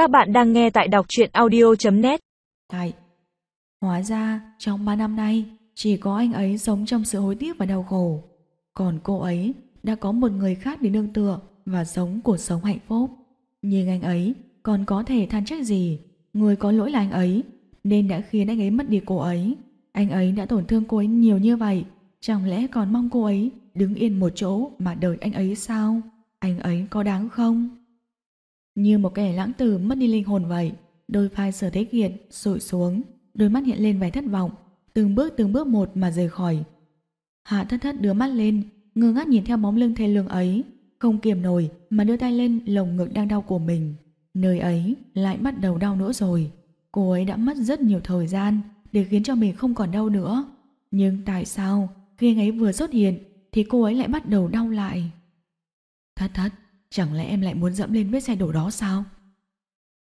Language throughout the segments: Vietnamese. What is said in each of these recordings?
Các bạn đang nghe tại đọc truyện audio.net Tại, Hóa ra trong 3 năm nay, Chỉ có anh ấy sống trong sự hối tiếc và đau khổ. Còn cô ấy Đã có một người khác để nương tựa Và sống cuộc sống hạnh phúc. Nhưng anh ấy còn có thể than trách gì? Người có lỗi là anh ấy, Nên đã khiến anh ấy mất đi cô ấy. Anh ấy đã tổn thương cô ấy nhiều như vậy, Chẳng lẽ còn mong cô ấy Đứng yên một chỗ mà đợi anh ấy sao? Anh ấy có đáng không? Như một kẻ lãng tử mất đi linh hồn vậy. Đôi vai sở thế kiệt sụi xuống, đôi mắt hiện lên vẻ thất vọng, từng bước từng bước một mà rời khỏi. Hạ thất thất đưa mắt lên, ngơ ngác nhìn theo bóng lưng thê lương ấy, không kiềm nổi mà đưa tay lên lồng ngực đang đau của mình. Nơi ấy lại bắt đầu đau nữa rồi. Cô ấy đã mất rất nhiều thời gian để khiến cho mình không còn đau nữa. Nhưng tại sao khi anh ấy vừa xuất hiện thì cô ấy lại bắt đầu đau lại? Thất thất, Chẳng lẽ em lại muốn dẫm lên vết xe đổ đó sao?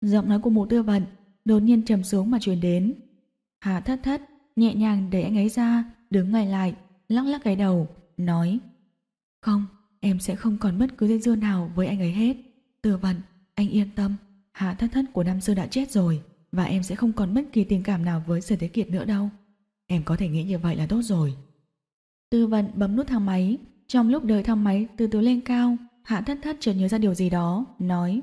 Giọng nói của mụ tư vận đột nhiên trầm xuống mà truyền đến. Hạ thất thất, nhẹ nhàng để anh ấy ra, đứng ngay lại, lắc lắc cái đầu, nói Không, em sẽ không còn bất cứ dây dưa nào với anh ấy hết. Tư vận, anh yên tâm, hạ thất thất của năm xưa đã chết rồi và em sẽ không còn bất kỳ tình cảm nào với Sở Thế Kiệt nữa đâu. Em có thể nghĩ như vậy là tốt rồi. Tư vận bấm nút thang máy, trong lúc đợi thang máy từ từ lên cao, Hạ thất thất chợt nhớ ra điều gì đó, nói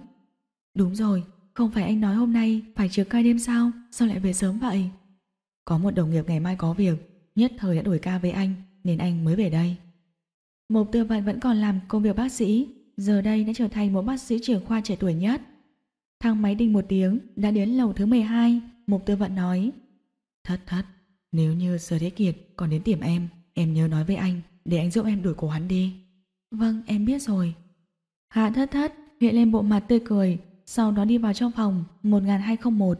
Đúng rồi, không phải anh nói hôm nay phải trực ca đêm sao, sao lại về sớm vậy? Có một đồng nghiệp ngày mai có việc, nhất thời đã đổi ca với anh, nên anh mới về đây. Một tư vận vẫn còn làm công việc bác sĩ, giờ đây đã trở thành một bác sĩ trưởng khoa trẻ tuổi nhất. Thang máy đinh một tiếng, đã đến lầu thứ 12, một tư vận nói Thất thất, nếu như Sở Thế Kiệt còn đến tìm em, em nhớ nói với anh, để anh giúp em đuổi cổ hắn đi. Vâng, em biết rồi. Hạ thất thất hiện lên bộ mặt tươi cười, sau đó đi vào trong phòng 1201.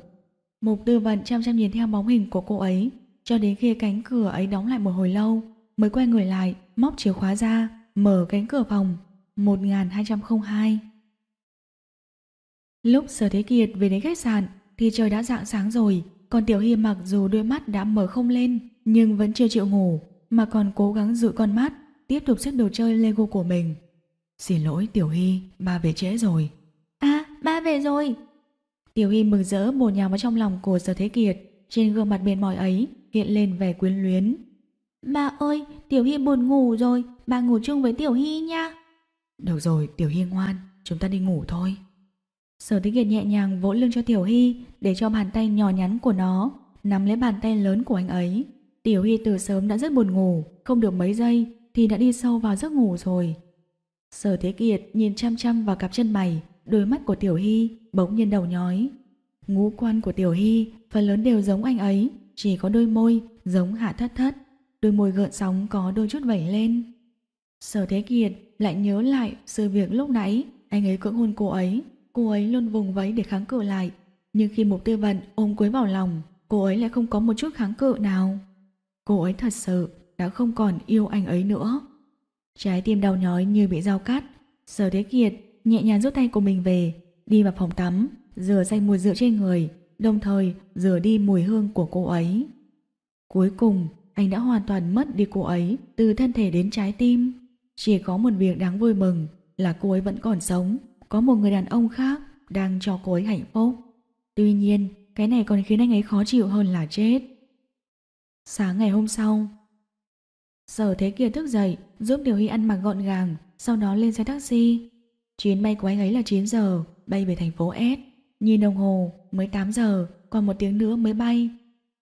Mục tư vận chăm chăm nhìn theo bóng hình của cô ấy, cho đến khi cánh cửa ấy đóng lại một hồi lâu, mới quay người lại, móc chìa khóa ra, mở cánh cửa phòng 1202. Lúc Sở Thế Kiệt về đến khách sạn thì trời đã rạng sáng rồi, còn Tiểu Hy mặc dù đôi mắt đã mở không lên nhưng vẫn chưa chịu ngủ, mà còn cố gắng dụi con mắt, tiếp tục xếp đồ chơi Lego của mình. Xin lỗi Tiểu Hy, ba về trễ rồi. À, ba về rồi. Tiểu Hy mừng rỡ bổ nhào vào trong lòng của Sở Thế Kiệt, trên gương mặt mệt mỏi ấy hiện lên vẻ quyến luyến. Ba ơi, Tiểu Hy buồn ngủ rồi, ba ngủ chung với Tiểu Hy nha. Được rồi, Tiểu Hy ngoan, chúng ta đi ngủ thôi. Sở Thế Kiệt nhẹ nhàng vỗ lưng cho Tiểu Hy để cho bàn tay nhỏ nhắn của nó nắm lấy bàn tay lớn của anh ấy. Tiểu Hy từ sớm đã rất buồn ngủ, không được mấy giây thì đã đi sâu vào giấc ngủ rồi. Sở Thế Kiệt nhìn chăm chăm vào cặp chân mày, đôi mắt của Tiểu Hy bỗng nhiên đầu nhói. Ngũ quan của Tiểu Hy phần lớn đều giống anh ấy, chỉ có đôi môi giống hạ thất thất, đôi môi gợn sóng có đôi chút vẩy lên. Sở Thế Kiệt lại nhớ lại sự việc lúc nãy anh ấy cưỡng hôn cô ấy, cô ấy luôn vùng vẫy để kháng cự lại, nhưng khi Mục Tư Vận ôm cuối vào lòng, cô ấy lại không có một chút kháng cự nào. Cô ấy thật sự đã không còn yêu anh ấy nữa. Trái tim đau nhói như bị dao cắt. Sở Thế Kiệt nhẹ nhàng rút tay của mình về, đi vào phòng tắm, rửa sạch mùi rượu trên người, đồng thời rửa đi mùi hương của cô ấy. Cuối cùng, anh đã hoàn toàn mất đi cô ấy từ thân thể đến trái tim. Chỉ có một việc đáng vui mừng là cô ấy vẫn còn sống, có một người đàn ông khác đang cho cô ấy hạnh phúc. Tuy nhiên, cái này còn khiến anh ấy khó chịu hơn là chết. Sáng ngày hôm sau, Sở Thế Kiệt thức dậy, giúp Tiểu Hy ăn mặc gọn gàng, sau đó lên xe taxi. Chuyến bay của anh ấy là 9 giờ, bay về thành phố S. Nhìn đồng hồ, mới 8 giờ, còn một tiếng nữa mới bay.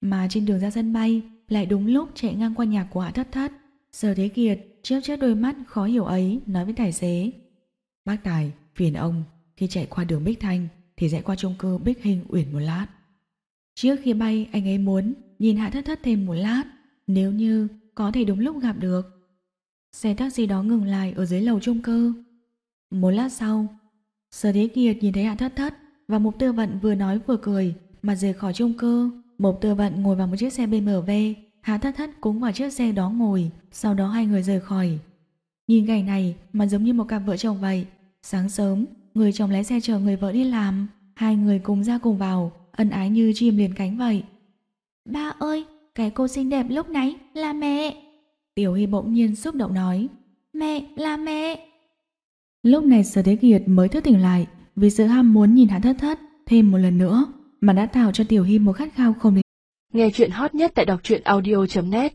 Mà trên đường ra sân bay, lại đúng lúc chạy ngang qua nhà của Hạ Thất Thất. Sở Thế Kiệt chớp chớp đôi mắt khó hiểu ấy, nói với tài xế. Bác Tài, phiền ông, khi chạy qua đường Bích Thanh thì rẽ qua chung cư Bích Hình Uyển một lát. Trước khi bay, anh ấy muốn nhìn Hạ Thất Thất thêm một lát. Nếu như có thể đúng lúc gặp được. Xe taxi đó ngừng lại ở dưới lầu trung cư. Một lát sau, Sở Thế Kiệt nhìn thấy Hạ Thất Thất và Mục Tư Vận vừa nói vừa cười mà rời khỏi trung cư. Mục Tư Vận ngồi vào một chiếc xe BMW, Hạ Thất Thất cũng vào chiếc xe đó ngồi, sau đó hai người rời khỏi. Nhìn cảnh này mà giống như một cặp vợ chồng vậy. Sáng sớm, người chồng lái xe chờ người vợ đi làm, hai người cùng ra cùng vào, ân ái như chim liền cánh vậy. Ba ơi, cái cô xinh đẹp lúc nãy là mẹ. Tiểu Hy bỗng nhiên xúc động nói. Mẹ, là mẹ. Lúc này Sở Thế Kiệt mới thức tỉnh lại vì sự ham muốn nhìn Hạ Thất Thất thêm một lần nữa mà đã tạo cho Tiểu Hy một khát khao không đến. Nghe chuyện hot nhất tại đọc truyện audio.net